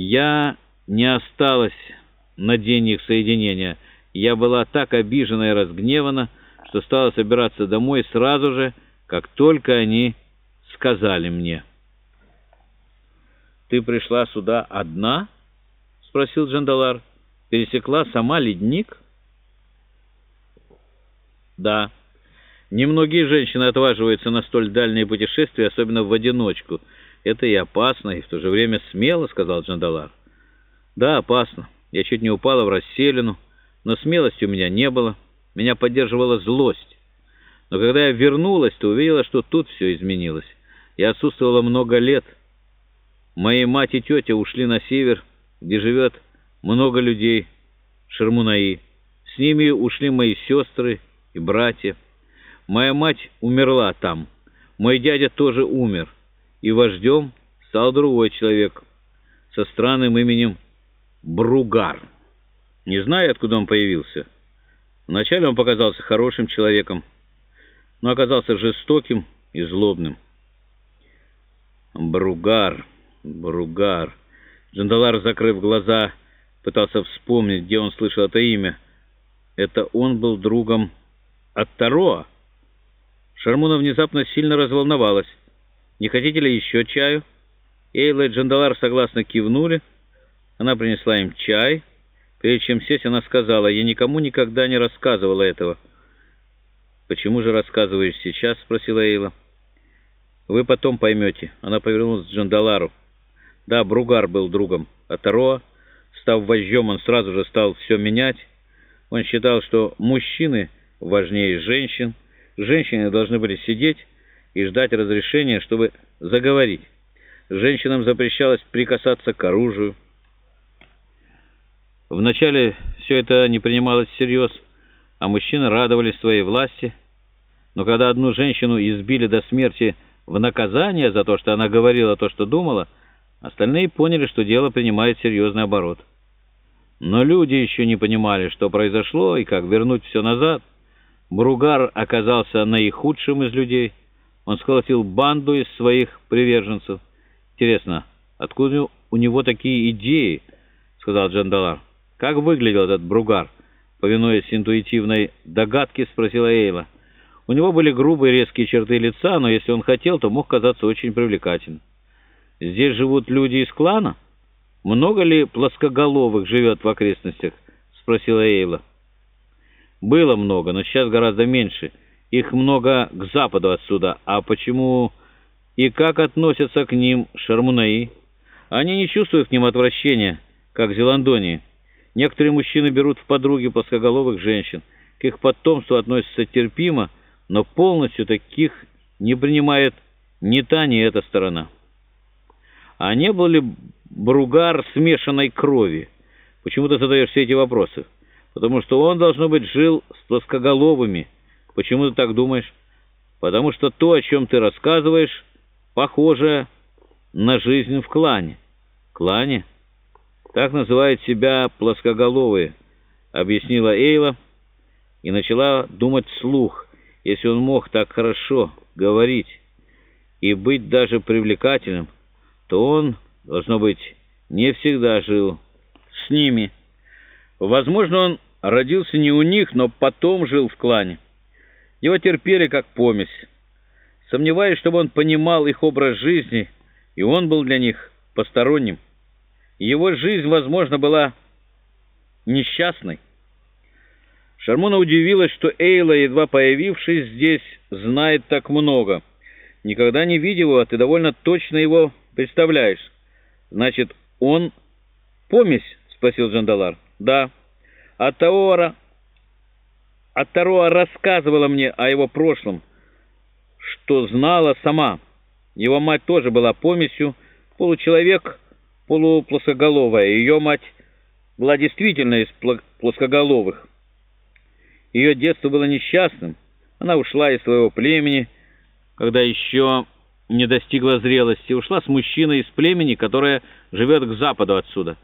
Я не осталась на день их соединения. Я была так обижена и разгневана, что стала собираться домой сразу же, как только они сказали мне. «Ты пришла сюда одна?» — спросил Джандалар. «Пересекла сама ледник?» «Да. Немногие женщины отваживаются на столь дальние путешествия, особенно в одиночку». «Это и опасно, и в то же время смело», — сказал Джандалар. «Да, опасно. Я чуть не упала в расселину, но смелости у меня не было. Меня поддерживала злость. Но когда я вернулась, то увидела, что тут все изменилось. Я отсутствовала много лет. Мои мать и тетя ушли на север, где живет много людей, Шармунаи. С ними ушли мои сестры и братья. Моя мать умерла там. Мой дядя тоже умер и вождем стал другой человек со странным именем Бругар. Не знаю, откуда он появился. Вначале он показался хорошим человеком, но оказался жестоким и злобным. Бругар, Бругар. Джандалар, закрыв глаза, пытался вспомнить, где он слышал это имя. Это он был другом от. Шармуна внезапно сильно разволновалась. «Не хотите ли еще чаю?» Эйла и Джандалар согласно кивнули. Она принесла им чай. Прежде чем сесть, она сказала, «Я никому никогда не рассказывала этого». «Почему же рассказываешь сейчас?» — спросила Эйла. «Вы потом поймете». Она повернулась к Джандалару. Да, Бругар был другом. А Тароа, став вождем, он сразу же стал все менять. Он считал, что мужчины важнее женщин. Женщины должны были сидеть и ждать разрешения, чтобы заговорить. Женщинам запрещалось прикасаться к оружию. Вначале все это не принималось всерьез, а мужчины радовались своей власти. Но когда одну женщину избили до смерти в наказание за то, что она говорила то, что думала, остальные поняли, что дело принимает серьезный оборот. Но люди еще не понимали, что произошло и как вернуть все назад. Бругар оказался наихудшим из людей — он сколотил банду из своих приверженцев. Интересно, откуда у него такие идеи? Сказал Джандалар. Как выглядел этот Бругар? Повинуясь интуитивной догадке, спросила Эйла. У него были грубые резкие черты лица, но если он хотел, то мог казаться очень привлекательным. Здесь живут люди из клана? Много ли плоскоголовых живет в окрестностях? Спросила Эйла. Было много, но сейчас гораздо меньше. Их много к западу отсюда. А почему и как относятся к ним шармунаи? Они не чувствуют к ним отвращения, как Зеландонии. Некоторые мужчины берут в подруги плоскоголовых женщин. К их потомству относятся терпимо, но полностью таких не принимает ни та, ни эта сторона. А не был ли Бругар смешанной крови? Почему ты задаешь все эти вопросы? Потому что он, должно быть, жил с плоскоголовыми, Почему ты так думаешь? Потому что то, о чем ты рассказываешь, похоже на жизнь в клане. Клане? Так называют себя плоскоголовые, объяснила Эйла и начала думать вслух. Если он мог так хорошо говорить и быть даже привлекательным, то он, должно быть, не всегда жил с ними. Возможно, он родился не у них, но потом жил в клане. Его терпели как помесь. Сомневаюсь, чтобы он понимал их образ жизни, и он был для них посторонним. Его жизнь, возможно, была несчастной. Шармона удивилась, что Эйла, едва появившись здесь, знает так много. Никогда не видел его, а ты довольно точно его представляешь. Значит, он помесь? — спросил Джандалар. Да. А Таора Аттароа рассказывала мне о его прошлом, что знала сама. Его мать тоже была помесью, получеловек, полуплоскоголовая. Ее мать была действительно из плоскоголовых. Ее детство было несчастным. Она ушла из своего племени, когда еще не достигла зрелости, ушла с мужчиной из племени, которое живет к западу отсюда.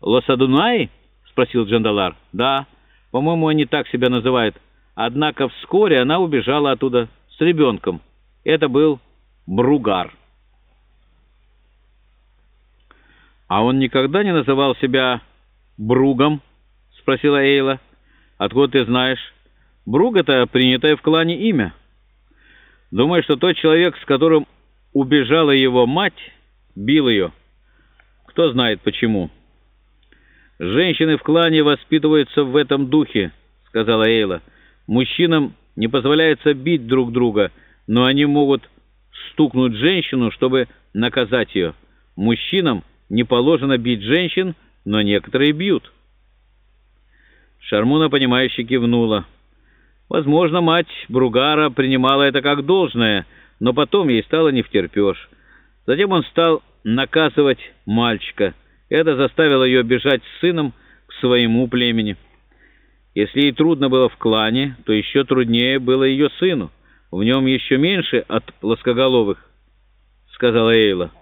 «Лосадунай?» — спросил Джандалар. «Да». По-моему, они так себя называют. Однако вскоре она убежала оттуда с ребенком. Это был Бругар. «А он никогда не называл себя Бругом?» — спросила Эйла. «Откуда ты знаешь?» «Бруг — это принятое в клане имя». «Думаю, что тот человек, с которым убежала его мать, бил ее. Кто знает почему». «Женщины в клане воспитываются в этом духе», — сказала Эйла. «Мужчинам не позволяется бить друг друга, но они могут стукнуть женщину, чтобы наказать ее. Мужчинам не положено бить женщин, но некоторые бьют». Шармуна, понимающе кивнула. Возможно, мать Бругара принимала это как должное, но потом ей стало не втерпешь. Затем он стал наказывать мальчика — это заставило ее бежать с сыном к своему племени. Если ей трудно было в клане, то еще труднее было ее сыну. В нем еще меньше от плоскоголовых, — сказала Эйла.